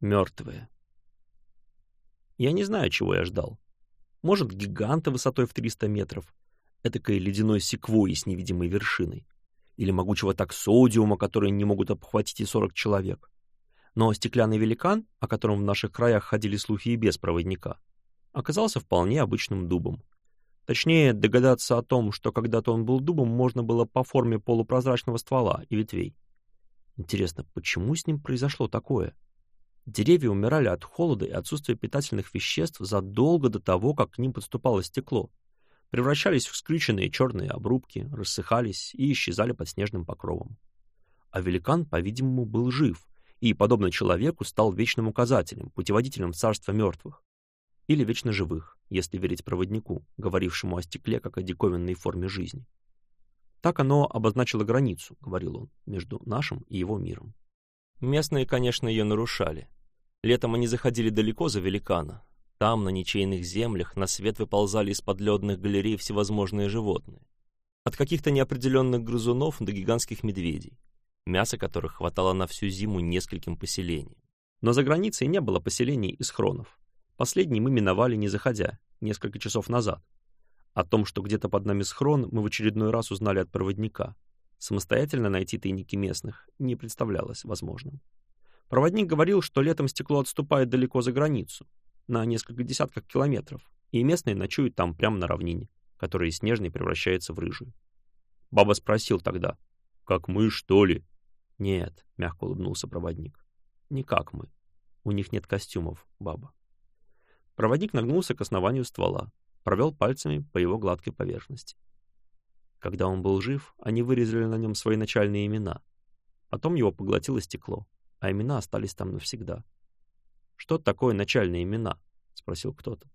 мертвые. Я не знаю, чего я ждал. Может, гиганта высотой в 300 метров, этакой ледяной секвойи с невидимой вершиной, или могучего таксодиума, которые не могут обхватить и 40 человек. Но стеклянный великан, о котором в наших краях ходили слухи и без проводника, оказался вполне обычным дубом. Точнее, догадаться о том, что когда-то он был дубом, можно было по форме полупрозрачного ствола и ветвей. Интересно, почему с ним произошло такое? — Деревья умирали от холода и отсутствия питательных веществ задолго до того, как к ним подступало стекло, превращались в скрюченные черные обрубки, рассыхались и исчезали под снежным покровом. А великан, по-видимому, был жив и, подобно человеку, стал вечным указателем, путеводителем царства мертвых. Или вечно живых, если верить проводнику, говорившему о стекле как о диковинной форме жизни. Так оно обозначило границу, говорил он, между нашим и его миром. Местные, конечно, ее нарушали, Летом они заходили далеко за великана. Там, на ничейных землях, на свет выползали из подледных галерей всевозможные животные. От каких-то неопределенных грызунов до гигантских медведей, Мясо которых хватало на всю зиму нескольким поселениям. Но за границей не было поселений и хронов. Последний мы миновали, не заходя, несколько часов назад. О том, что где-то под нами схрон, мы в очередной раз узнали от проводника. Самостоятельно найти тайники местных не представлялось возможным. Проводник говорил, что летом стекло отступает далеко за границу, на несколько десятков километров, и местные ночуют там прямо на равнине, которая из снежной превращается в рыжую. Баба спросил тогда, «Как мы, что ли?» «Нет», — мягко улыбнулся проводник, «не как мы. У них нет костюмов, баба». Проводник нагнулся к основанию ствола, провел пальцами по его гладкой поверхности. Когда он был жив, они вырезали на нем свои начальные имена. Потом его поглотило стекло а имена остались там навсегда. «Что такое начальные имена?» — спросил кто-то.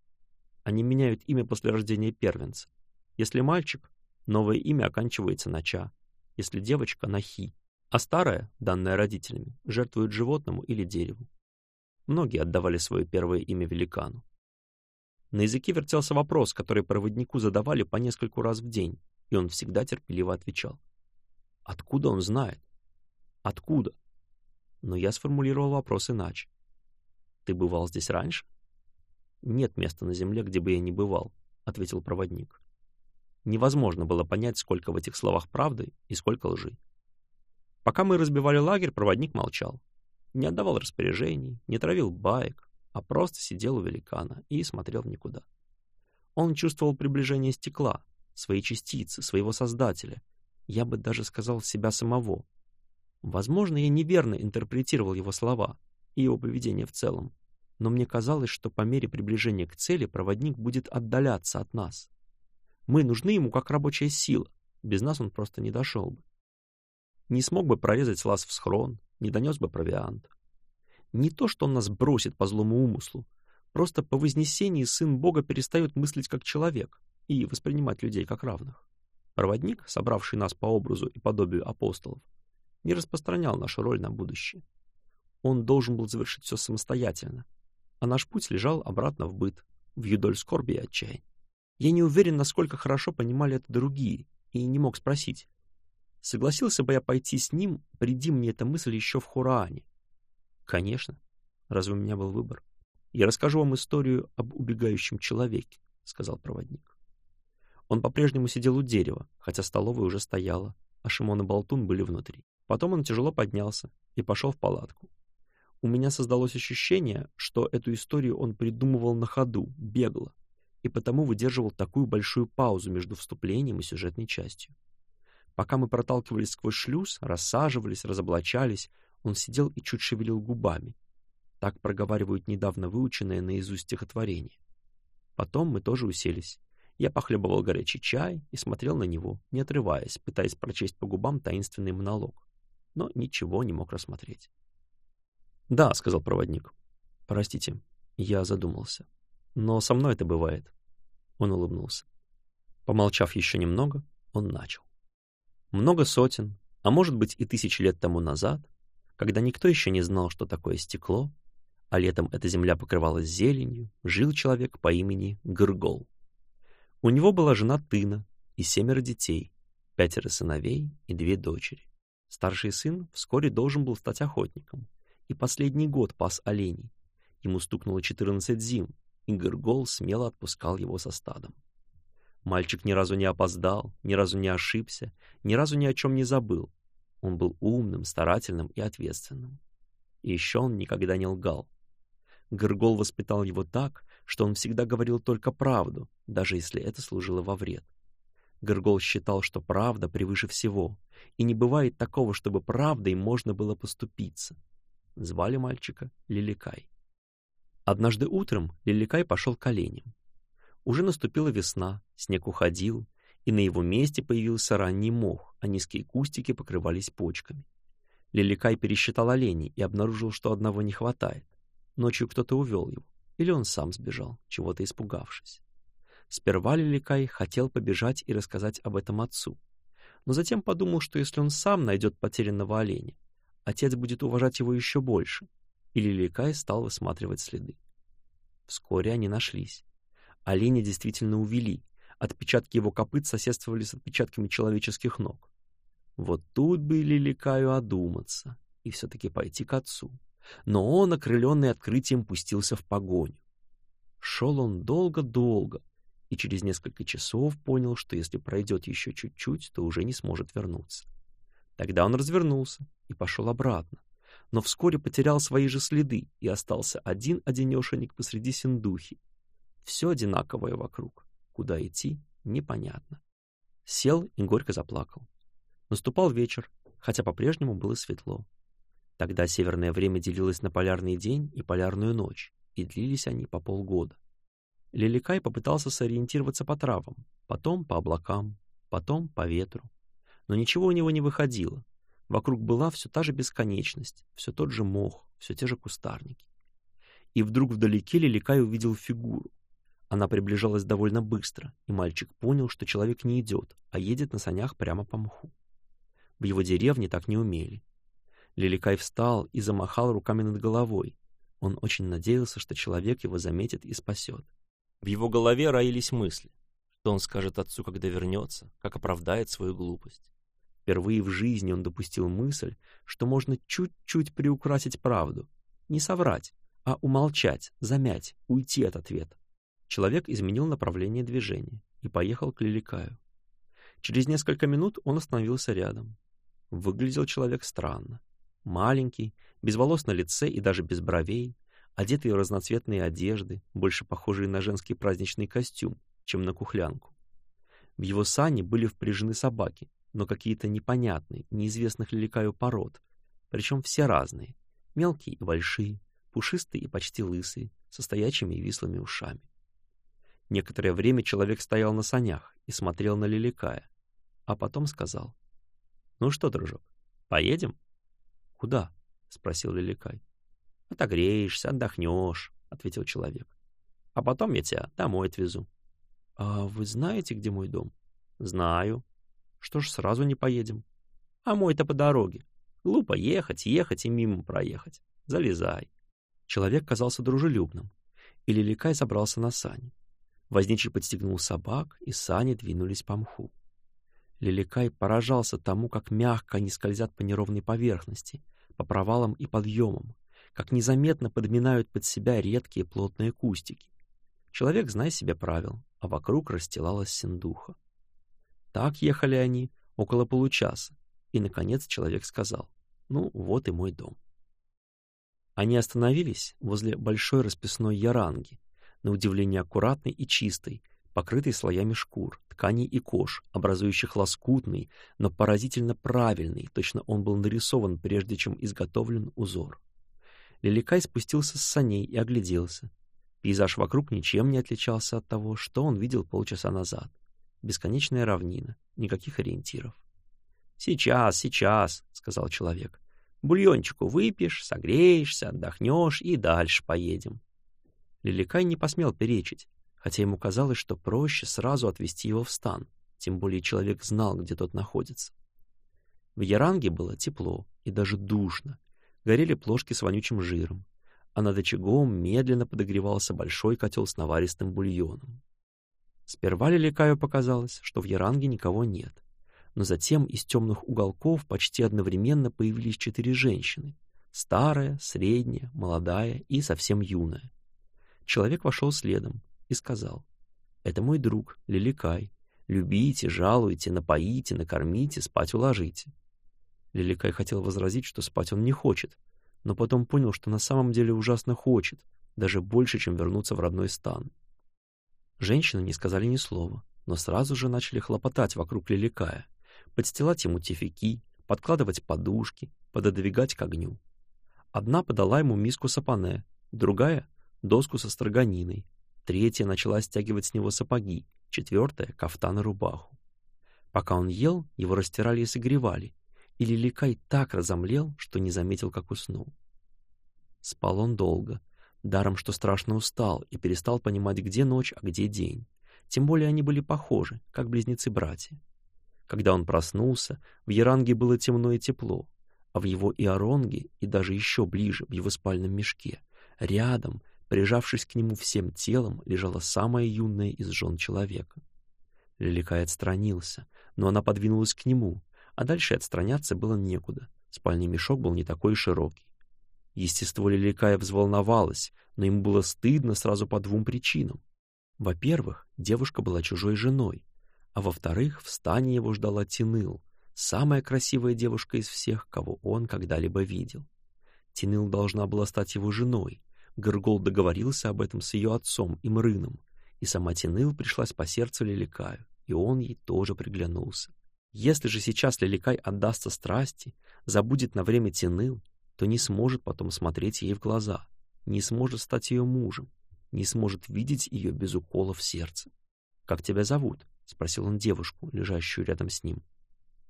«Они меняют имя после рождения первенца. Если мальчик, новое имя оканчивается на «ча», если девочка — на «хи», а старое, данное родителями, жертвует животному или дереву. Многие отдавали свое первое имя великану. На языке вертелся вопрос, который проводнику задавали по нескольку раз в день, и он всегда терпеливо отвечал. Откуда он знает? Откуда? но я сформулировал вопрос иначе. «Ты бывал здесь раньше?» «Нет места на Земле, где бы я не бывал», — ответил проводник. Невозможно было понять, сколько в этих словах правды и сколько лжи. Пока мы разбивали лагерь, проводник молчал. Не отдавал распоряжений, не травил баек, а просто сидел у великана и смотрел в никуда. Он чувствовал приближение стекла, свои частицы, своего создателя, я бы даже сказал себя самого, Возможно, я неверно интерпретировал его слова и его поведение в целом, но мне казалось, что по мере приближения к цели проводник будет отдаляться от нас. Мы нужны ему как рабочая сила, без нас он просто не дошел бы. Не смог бы прорезать лаз в схрон, не донес бы провиант. Не то, что он нас бросит по злому умыслу, просто по вознесении Сын Бога перестает мыслить как человек и воспринимать людей как равных. Проводник, собравший нас по образу и подобию апостолов, не распространял нашу роль на будущее. Он должен был завершить все самостоятельно, а наш путь лежал обратно в быт, в юдоль скорби и отчаяния. Я не уверен, насколько хорошо понимали это другие, и не мог спросить. Согласился бы я пойти с ним, приди мне эта мысль еще в Хураане. Конечно. Разве у меня был выбор? Я расскажу вам историю об убегающем человеке, сказал проводник. Он по-прежнему сидел у дерева, хотя столовая уже стояла, а Шимон и Болтун были внутри. Потом он тяжело поднялся и пошел в палатку. У меня создалось ощущение, что эту историю он придумывал на ходу, бегло, и потому выдерживал такую большую паузу между вступлением и сюжетной частью. Пока мы проталкивались сквозь шлюз, рассаживались, разоблачались, он сидел и чуть шевелил губами. Так проговаривают недавно выученное наизусть стихотворение. Потом мы тоже уселись, я похлебывал горячий чай и смотрел на него, не отрываясь, пытаясь прочесть по губам таинственный монолог, но ничего не мог рассмотреть. «Да», — сказал проводник. «Простите, я задумался. Но со мной это бывает». Он улыбнулся. Помолчав еще немного, он начал. Много сотен, а может быть и тысяч лет тому назад, когда никто еще не знал, что такое стекло, а летом эта земля покрывалась зеленью, жил человек по имени Гыргол. У него была жена Тына и семеро детей, пятеро сыновей и две дочери. Старший сын вскоре должен был стать охотником, и последний год пас оленей. Ему стукнуло 14 зим, и Гыргол смело отпускал его со стадом. Мальчик ни разу не опоздал, ни разу не ошибся, ни разу ни о чем не забыл. Он был умным, старательным и ответственным. И еще он никогда не лгал. Гыргол воспитал его так, что он всегда говорил только правду, даже если это служило во вред. Гыргол считал, что правда превыше всего, и не бывает такого, чтобы правдой можно было поступиться. Звали мальчика Лиликай. Однажды утром Лиликай пошел к оленям. Уже наступила весна, снег уходил, и на его месте появился ранний мох, а низкие кустики покрывались почками. Лиликай пересчитал оленей и обнаружил, что одного не хватает. Ночью кто-то увел его. Или он сам сбежал, чего-то испугавшись. Сперва Лиликай хотел побежать и рассказать об этом отцу, но затем подумал, что если он сам найдет потерянного оленя, отец будет уважать его еще больше, и Лиликай стал высматривать следы. Вскоре они нашлись. Оленя действительно увели, отпечатки его копыт соседствовали с отпечатками человеческих ног. Вот тут бы Лиликаю одуматься и все-таки пойти к отцу. Но он, окрыленный открытием, пустился в погоню. Шел он долго-долго и через несколько часов понял, что если пройдет еще чуть-чуть, то уже не сможет вернуться. Тогда он развернулся и пошел обратно, но вскоре потерял свои же следы и остался один-одинешенек посреди синдухи. Все одинаковое вокруг, куда идти непонятно. Сел и горько заплакал. Наступал вечер, хотя по-прежнему было светло. Тогда северное время делилось на полярный день и полярную ночь, и длились они по полгода. Леликай попытался сориентироваться по травам, потом по облакам, потом по ветру. Но ничего у него не выходило. Вокруг была все та же бесконечность, все тот же мох, все те же кустарники. И вдруг вдалеке Леликай увидел фигуру. Она приближалась довольно быстро, и мальчик понял, что человек не идет, а едет на санях прямо по мху. В его деревне так не умели. Лиликай встал и замахал руками над головой. Он очень надеялся, что человек его заметит и спасет. В его голове роились мысли, что он скажет отцу, когда вернется, как оправдает свою глупость. Впервые в жизни он допустил мысль, что можно чуть-чуть приукрасить правду, не соврать, а умолчать, замять, уйти от ответа. Человек изменил направление движения и поехал к Лиликаю. Через несколько минут он остановился рядом. Выглядел человек странно маленький, без волос на лице и даже без бровей, одетый в разноцветные одежды, больше похожие на женский праздничный костюм, чем на кухлянку. В его сани были впряжены собаки, но какие-то непонятные, неизвестных лиликаю пород, причем все разные, мелкие и большие, пушистые и почти лысые, со стоячими и вислыми ушами. Некоторое время человек стоял на санях и смотрел на лиликая, а потом сказал, «Ну что, дружок, поедем?» куда спросил лиликай. «А Отогреешься отдохнешь ответил человек. А потом я тебя домой отвезу а вы знаете где мой дом? Знаю что ж сразу не поедем? А мой то по дороге. Глупо ехать ехать и мимо проехать. Залезай человек казался дружелюбным и лиликай забрался на сани. Возничий подстегнул собак, и сани двинулись по мху. Лиликай поражался тому, как мягко они скользят по неровной поверхности, по провалам и подъемам, как незаметно подминают под себя редкие плотные кустики. Человек, зная себе правил, а вокруг расстилалась синдуха. Так ехали они около получаса, и, наконец, человек сказал, «Ну, вот и мой дом». Они остановились возле большой расписной яранги, на удивление аккуратной и чистой, покрытый слоями шкур, тканей и кож, образующих лоскутный, но поразительно правильный, точно он был нарисован, прежде чем изготовлен узор. Лиликай спустился с саней и огляделся. Пейзаж вокруг ничем не отличался от того, что он видел полчаса назад. Бесконечная равнина, никаких ориентиров. «Сейчас, сейчас», — сказал человек. «Бульончику выпьешь, согреешься, отдохнешь и дальше поедем». Лиликай не посмел перечить, хотя ему казалось, что проще сразу отвести его в стан, тем более человек знал, где тот находится. В яранге было тепло и даже душно, горели плошки с вонючим жиром, а над очагом медленно подогревался большой котел с наваристым бульоном. Сперва Лиликаю показалось, что в яранге никого нет, но затем из темных уголков почти одновременно появились четыре женщины — старая, средняя, молодая и совсем юная. Человек вошел следом, и сказал, «Это мой друг, Лиликай. Любите, жалуйте, напоите, накормите, спать уложите». Лиликай хотел возразить, что спать он не хочет, но потом понял, что на самом деле ужасно хочет, даже больше, чем вернуться в родной стан. Женщины не сказали ни слова, но сразу же начали хлопотать вокруг Лиликая, подстилать ему тифики, подкладывать подушки, пододвигать к огню. Одна подала ему миску сапане, другая — доску со строганиной, Третья начала стягивать с него сапоги, четвертая — кафтан и рубаху. Пока он ел, его растирали и согревали, и Лиликай так разомлел, что не заметил, как уснул. Спал он долго, даром что страшно устал и перестал понимать, где ночь, а где день. Тем более они были похожи, как близнецы-братья. Когда он проснулся, в Яранге было темно и тепло, а в его Иоронге и даже еще ближе, в его спальном мешке, рядом, Прижавшись к нему всем телом, лежала самая юная из жен человека. Леликай отстранился, но она подвинулась к нему, а дальше отстраняться было некуда. Спальный мешок был не такой широкий. Естество Леликая взволновалось, но ему было стыдно сразу по двум причинам. Во-первых, девушка была чужой женой, а во-вторых, в стане его ждала Тиныл, самая красивая девушка из всех, кого он когда-либо видел. Тиныл должна была стать его женой, Горгол договорился об этом с ее отцом и Мрыном, и сама Тиныл пришлась по сердцу Леликаю, и он ей тоже приглянулся. Если же сейчас Леликай отдастся страсти, забудет на время Тиныл, то не сможет потом смотреть ей в глаза, не сможет стать ее мужем, не сможет видеть ее без уколов в сердце. «Как тебя зовут?» — спросил он девушку, лежащую рядом с ним.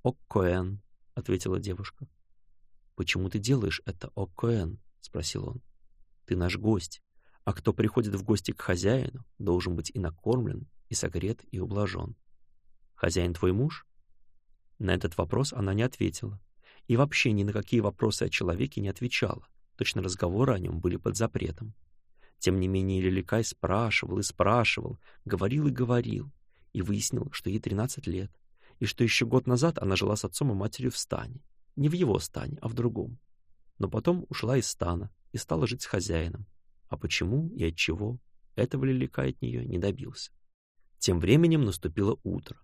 «Оккоэн», — ответила девушка. «Почему ты делаешь это, Оккоэн?» — спросил он. Ты наш гость, а кто приходит в гости к хозяину, должен быть и накормлен, и согрет, и ублажен. Хозяин твой муж? На этот вопрос она не ответила. И вообще ни на какие вопросы о человеке не отвечала. Точно разговоры о нем были под запретом. Тем не менее Лиликай спрашивал и спрашивал, говорил и говорил, и выяснил, что ей 13 лет, и что еще год назад она жила с отцом и матерью в стане. Не в его стане, а в другом. Но потом ушла из стана, и стала жить с хозяином. А почему и от чего этого лелека от нее не добился. Тем временем наступило утро.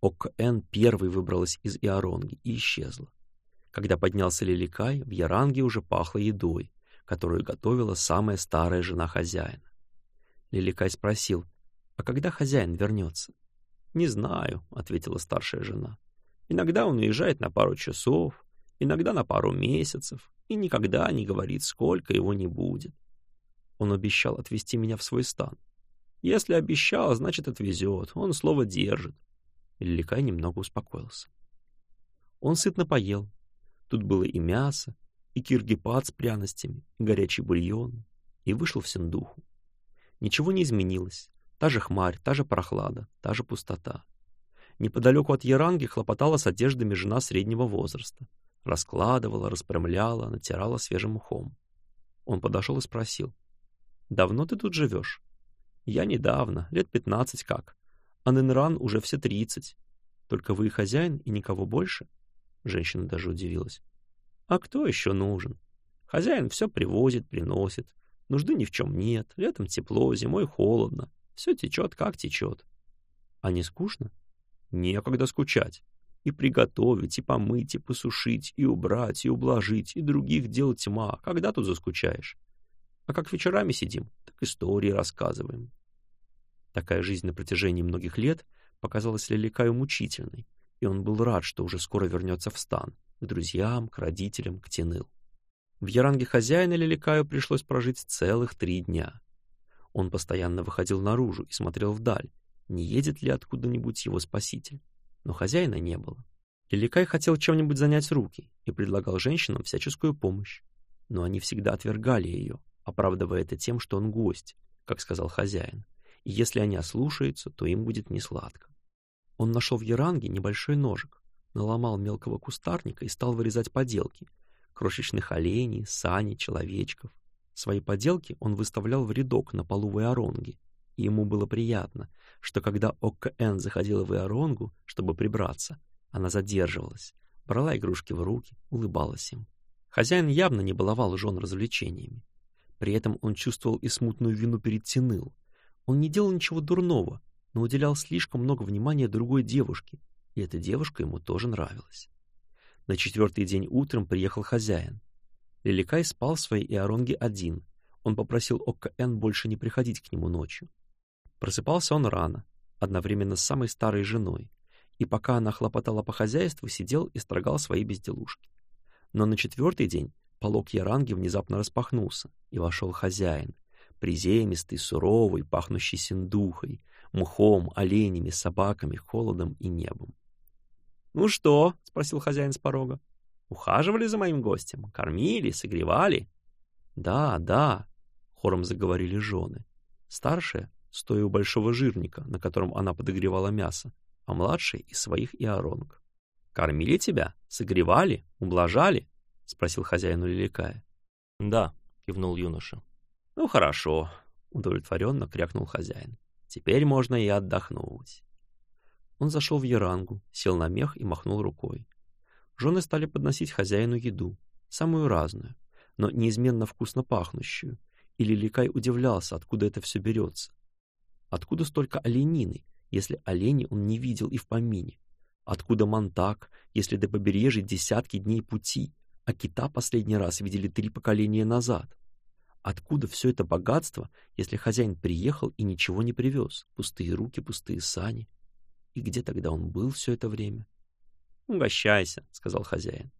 Окн первый выбралась из Иоронги и исчезла. Когда поднялся Леликай, в Яранге уже пахло едой, которую готовила самая старая жена хозяина. Леликай спросил, «А когда хозяин вернется?» «Не знаю», — ответила старшая жена. «Иногда он уезжает на пару часов, иногда на пару месяцев, и никогда не говорит, сколько его не будет. Он обещал отвезти меня в свой стан. Если обещал, значит, отвезет. Он слово держит. Ликай немного успокоился. Он сытно поел. Тут было и мясо, и киргипад с пряностями, и горячий бульон, и вышел в сендуху. Ничего не изменилось. Та же хмарь, та же прохлада, та же пустота. Неподалеку от Яранги хлопотала с одеждами жена среднего возраста раскладывала, распрямляла, натирала свежим мхом. Он подошел и спросил. «Давно ты тут живешь?» «Я недавно, лет пятнадцать как. А Ненран уже все тридцать. Только вы и хозяин, и никого больше?» Женщина даже удивилась. «А кто еще нужен? Хозяин все привозит, приносит. Нужды ни в чем нет. Летом тепло, зимой холодно. Все течет, как течет». «А не скучно?» «Некогда скучать и приготовить, и помыть, и посушить, и убрать, и ублажить, и других дел тьма. Когда тут заскучаешь? А как вечерами сидим, так истории рассказываем. Такая жизнь на протяжении многих лет показалась Леликаю мучительной, и он был рад, что уже скоро вернется в стан, к друзьям, к родителям, к Теныл. В яранге хозяина Леликаю пришлось прожить целых три дня. Он постоянно выходил наружу и смотрел вдаль, не едет ли откуда-нибудь его спаситель но хозяина не было. Лиликай хотел чем-нибудь занять руки и предлагал женщинам всяческую помощь, но они всегда отвергали ее, оправдывая это тем, что он гость, как сказал хозяин, и если они ослушаются, то им будет несладко. Он нашел в яранге небольшой ножик, наломал мелкого кустарника и стал вырезать поделки — крошечных оленей, сани, человечков. Свои поделки он выставлял в рядок на полу ваоронги Ему было приятно, что когда Окка Эн заходила в Иоронгу, чтобы прибраться, она задерживалась, брала игрушки в руки, улыбалась им. Хозяин явно не баловал жен развлечениями. При этом он чувствовал и смутную вину перед Тиныл. Он не делал ничего дурного, но уделял слишком много внимания другой девушке, и эта девушка ему тоже нравилась. На четвертый день утром приехал хозяин. Лиликай спал в своей Иоронге один. Он попросил Окка Н больше не приходить к нему ночью. Просыпался он рано, одновременно с самой старой женой, и пока она хлопотала по хозяйству, сидел и строгал свои безделушки. Но на четвертый день полог яранги внезапно распахнулся, и вошел хозяин, приземистый, суровый, пахнущий синдухой, мухом, оленями, собаками, холодом и небом. «Ну что?» — спросил хозяин с порога. «Ухаживали за моим гостем? Кормили, согревали?» «Да, да», — хором заговорили жены. Старшая стоя у большого жирника, на котором она подогревала мясо, а младший — из своих иоронок. «Кормили тебя? Согревали? Ублажали?» — спросил хозяину уликая. «Да», — кивнул юноша. «Ну хорошо», — удовлетворенно крякнул хозяин. «Теперь можно и отдохнуть». Он зашел в ярангу, сел на мех и махнул рукой. Жены стали подносить хозяину еду, самую разную, но неизменно вкусно пахнущую, и Лиликай удивлялся, откуда это все берется. Откуда столько оленины, если оленя он не видел и в помине? Откуда мантак, если до побережья десятки дней пути, а кита последний раз видели три поколения назад? Откуда все это богатство, если хозяин приехал и ничего не привез? Пустые руки, пустые сани. И где тогда он был все это время? «Угощайся», — сказал хозяин.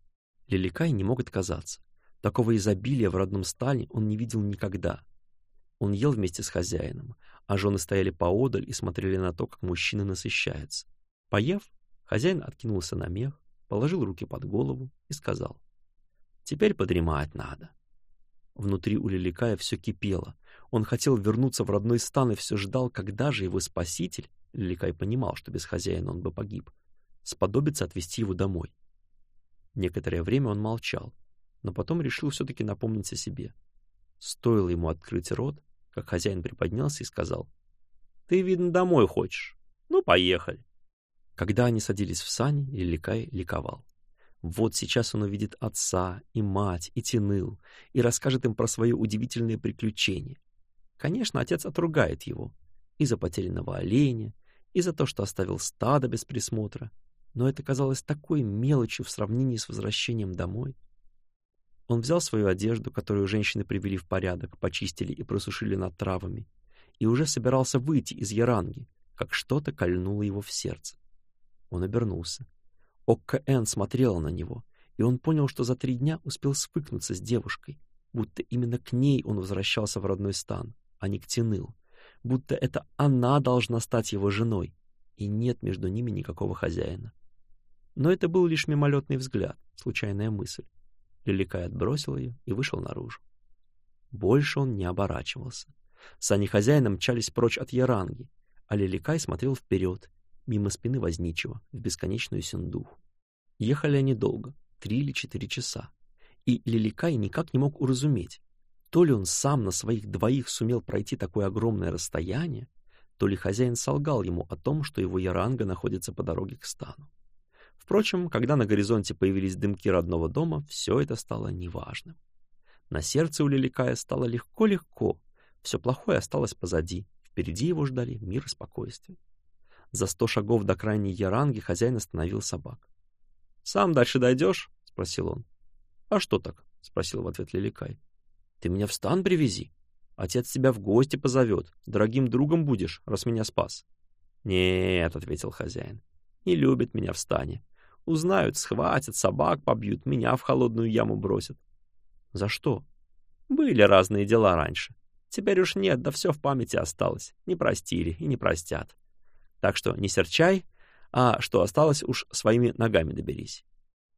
Лиликай не мог отказаться. Такого изобилия в родном стане он не видел никогда. Он ел вместе с хозяином, а жены стояли поодаль и смотрели на то, как мужчина насыщается. Поев, хозяин откинулся на мех, положил руки под голову и сказал. «Теперь подремать надо». Внутри у Лиликая все кипело. Он хотел вернуться в родной стан и все ждал, когда же его спаситель, Лиликай понимал, что без хозяина он бы погиб, сподобится отвезти его домой. Некоторое время он молчал, но потом решил все-таки напомнить о себе. Стоило ему открыть рот, как хозяин приподнялся и сказал. «Ты, видно, домой хочешь. Ну, поехали». Когда они садились в сани, Лиликай ликовал. Вот сейчас он увидит отца и мать и Тиныл и расскажет им про свое удивительное приключение. Конечно, отец отругает его и за потерянного оленя, и за то, что оставил стадо без присмотра. Но это казалось такой мелочью в сравнении с возвращением домой. Он взял свою одежду, которую женщины привели в порядок, почистили и просушили над травами, и уже собирался выйти из яранги, как что-то кольнуло его в сердце. Он обернулся. Окка Энн смотрела на него, и он понял, что за три дня успел свыкнуться с девушкой, будто именно к ней он возвращался в родной стан, а не к Тиныл, будто это она должна стать его женой, и нет между ними никакого хозяина. Но это был лишь мимолетный взгляд, случайная мысль леликает отбросил ее и вышел наружу. Больше он не оборачивался. Сани хозяина мчались прочь от Яранги, а Леликай смотрел вперед, мимо спины возничего, в бесконечную синдуху. Ехали они долго, три или четыре часа, и Леликай никак не мог уразуметь, то ли он сам на своих двоих сумел пройти такое огромное расстояние, то ли хозяин солгал ему о том, что его яранга находится по дороге к стану. Впрочем, когда на горизонте появились дымки родного дома, все это стало неважным. На сердце у Лиликая стало легко-легко, все плохое осталось позади, впереди его ждали мир и спокойствие. За сто шагов до крайней яранги хозяин остановил собак. «Сам дальше дойдешь?» — спросил он. «А что так?» — спросил в ответ Лиликай. «Ты меня в стан привези. Отец тебя в гости позовет. Дорогим другом будешь, раз меня спас». «Нет», — ответил хозяин не любят меня в стане. Узнают, схватят, собак побьют, меня в холодную яму бросят. За что? Были разные дела раньше. Теперь уж нет, да все в памяти осталось. Не простили и не простят. Так что не серчай, а что осталось, уж своими ногами доберись.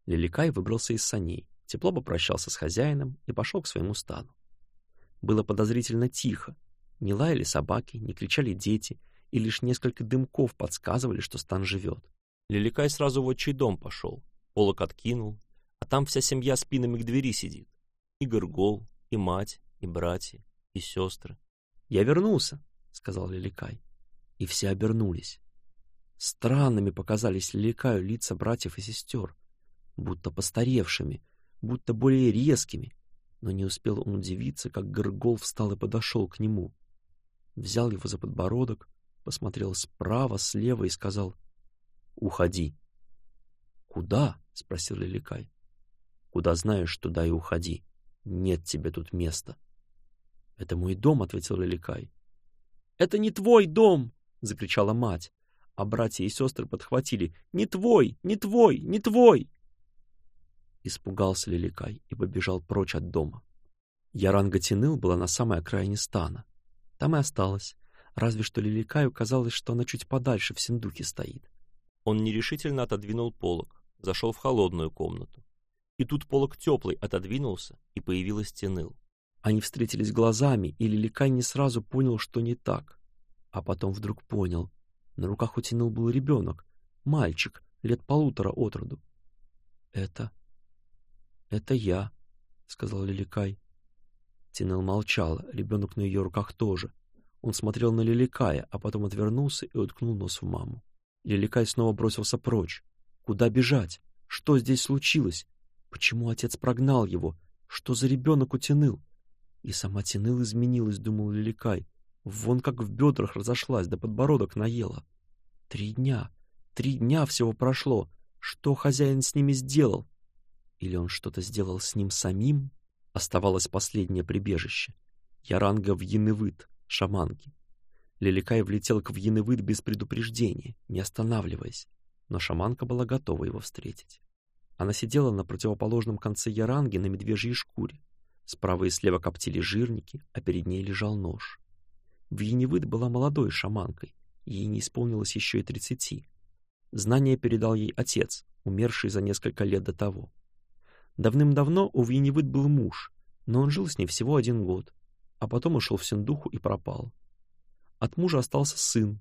Лиликай выбрался из саней, тепло попрощался с хозяином и пошел к своему стану. Было подозрительно тихо. Не лаяли собаки, не кричали дети, и лишь несколько дымков подсказывали, что стан живет. Лиликай сразу в отчий дом пошел, полок откинул, а там вся семья спинами к двери сидит. И Горгол, и мать, и братья, и сестры. «Я вернулся», — сказал Лиликай. И все обернулись. Странными показались Лиликаю лица братьев и сестер, будто постаревшими, будто более резкими, но не успел он удивиться, как Горгол встал и подошел к нему. Взял его за подбородок, посмотрел справа, слева и сказал уходи». «Куда?» — спросил Лиликай. «Куда знаешь, туда и уходи. Нет тебе тут места». «Это мой дом», — ответил Лиликай. «Это не твой дом!» — закричала мать, а братья и сестры подхватили. «Не твой! Не твой! Не твой!» Испугался Лиликай и побежал прочь от дома. Яранга Тиныл была на самой окраине стана. Там и осталась, разве что Лиликаю казалось, что она чуть подальше в синдуке стоит. Он нерешительно отодвинул полог, зашел в холодную комнату. И тут полог теплый отодвинулся, и появилась Теныл. Они встретились глазами, и Лиликай не сразу понял, что не так. А потом вдруг понял. На руках у Теныл был ребенок, мальчик, лет полутора от роду. «Это... это я», — сказал Лиликай. Тенел молчала, ребенок на ее руках тоже. Он смотрел на Лиликая, а потом отвернулся и уткнул нос в маму. Леликай снова бросился прочь. Куда бежать? Что здесь случилось? Почему отец прогнал его? Что за ребенок утянул? И сама тянул изменилась, думал Леликай. Вон как в бедрах разошлась, да подбородок наела. Три дня, три дня всего прошло. Что хозяин с ними сделал? Или он что-то сделал с ним самим? Оставалось последнее прибежище. Яранга в Янывыт, шаманки. Лиликай влетел к Вьеневыд без предупреждения, не останавливаясь, но шаманка была готова его встретить. Она сидела на противоположном конце яранги на медвежьей шкуре. Справа и слева коптили жирники, а перед ней лежал нож. Вьеневыд была молодой шаманкой, ей не исполнилось еще и тридцати. Знание передал ей отец, умерший за несколько лет до того. Давным-давно у Вьеневыд был муж, но он жил с ней всего один год, а потом ушел в Синдуху и пропал. От мужа остался сын.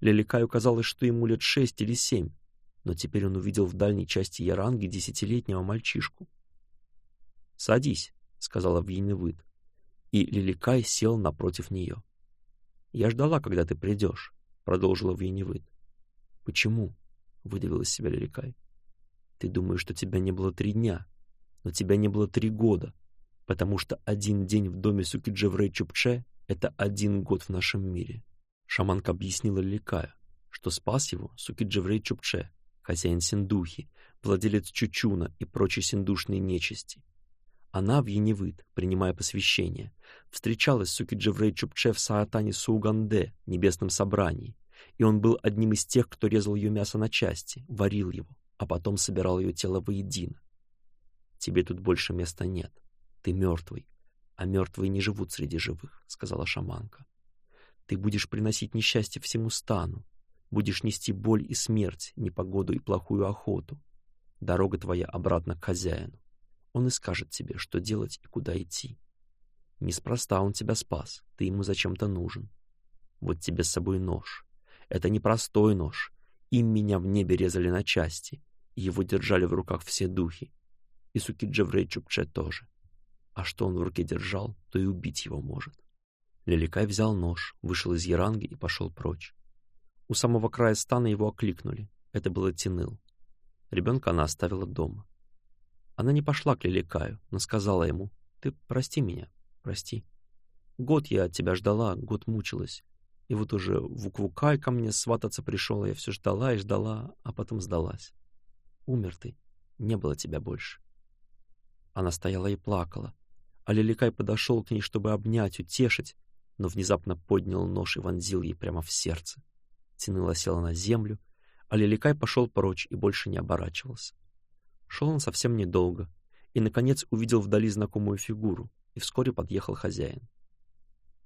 Леликаю казалось, что ему лет шесть или семь, но теперь он увидел в дальней части Яранги десятилетнего мальчишку. «Садись», — сказала Вьеневыд, и Леликай сел напротив нее. «Я ждала, когда ты придешь», — продолжила Вьеневыд. «Почему?» — выдавил из себя Леликай. «Ты думаешь, что тебя не было три дня, но тебя не было три года, потому что один день в доме Сукиджевры Чупче это один год в нашем мире. Шаманка объяснила Ликая, что спас его Сукиджеврей Чупче, хозяин Синдухи, владелец Чучуна и прочей синдушной нечисти. Она в Еневыт, принимая посвящение, встречалась с Сукиджеврей Чупче в Саатане Суганде, небесном собрании, и он был одним из тех, кто резал ее мясо на части, варил его, а потом собирал ее тело воедино. Тебе тут больше места нет. Ты мертвый, а мертвые не живут среди живых», — сказала шаманка. «Ты будешь приносить несчастье всему стану, будешь нести боль и смерть, непогоду и плохую охоту. Дорога твоя обратно к хозяину. Он и скажет тебе, что делать и куда идти. Неспроста он тебя спас, ты ему зачем-то нужен. Вот тебе с собой нож. Это непростой нож. Им меня в небе резали на части, и его держали в руках все духи. И Сукиджеврей Чупче тоже а что он в руке держал, то и убить его может. Леликай взял нож, вышел из Яранги и пошел прочь. У самого края стана его окликнули. Это было Тиныл. Ребенка она оставила дома. Она не пошла к Леликаю, но сказала ему, «Ты прости меня, прости. Год я от тебя ждала, год мучилась. И вот уже Вуквукай ко мне свататься пришел, я все ждала и ждала, а потом сдалась. Умер ты, не было тебя больше». Она стояла и плакала, Алиликай подошел к ней, чтобы обнять, утешить, но внезапно поднял нож и вонзил ей прямо в сердце. Тянула села на землю, Алиликай пошел прочь и больше не оборачивался. Шел он совсем недолго и, наконец, увидел вдали знакомую фигуру, и вскоре подъехал хозяин.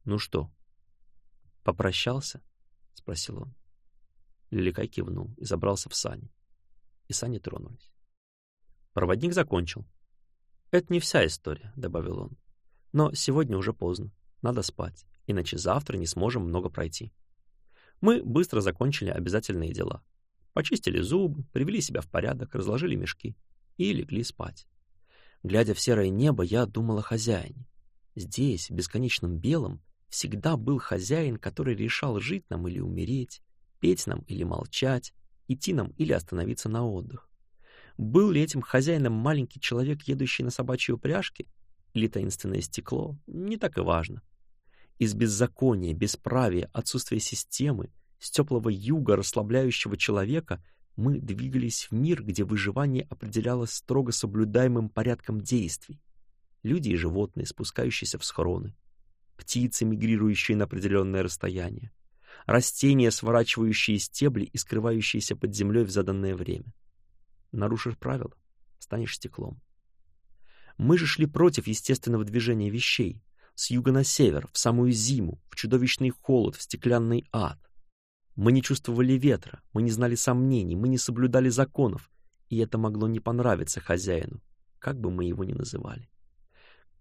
«Ну что, попрощался?» — спросил он. Лиликай кивнул и забрался в сани. И сани тронулись. Проводник закончил, это не вся история, добавил он. Но сегодня уже поздно. Надо спать, иначе завтра не сможем много пройти. Мы быстро закончили обязательные дела. Почистили зубы, привели себя в порядок, разложили мешки и легли спать. Глядя в серое небо, я думал о хозяине. Здесь, в бесконечном белом, всегда был хозяин, который решал жить нам или умереть, петь нам или молчать, идти нам или остановиться на отдых. Был ли этим хозяином маленький человек, едущий на собачьей упряжке? Или таинственное стекло? Не так и важно. Из беззакония, бесправия, отсутствия системы, с теплого юга расслабляющего человека мы двигались в мир, где выживание определялось строго соблюдаемым порядком действий. Люди и животные, спускающиеся в схороны, птицы, мигрирующие на определенное расстояние, растения, сворачивающие стебли и скрывающиеся под землей в заданное время нарушишь правила, станешь стеклом. Мы же шли против естественного движения вещей, с юга на север, в самую зиму, в чудовищный холод, в стеклянный ад. Мы не чувствовали ветра, мы не знали сомнений, мы не соблюдали законов, и это могло не понравиться хозяину, как бы мы его ни называли.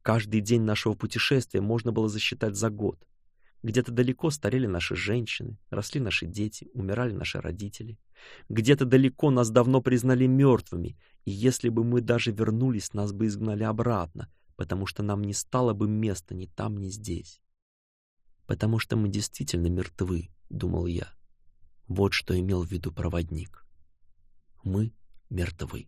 Каждый день нашего путешествия можно было засчитать за год — где-то далеко старели наши женщины, росли наши дети, умирали наши родители. Где-то далеко нас давно признали мертвыми, и если бы мы даже вернулись, нас бы изгнали обратно, потому что нам не стало бы места ни там, ни здесь. «Потому что мы действительно мертвы», — думал я. Вот что имел в виду проводник. «Мы мертвы».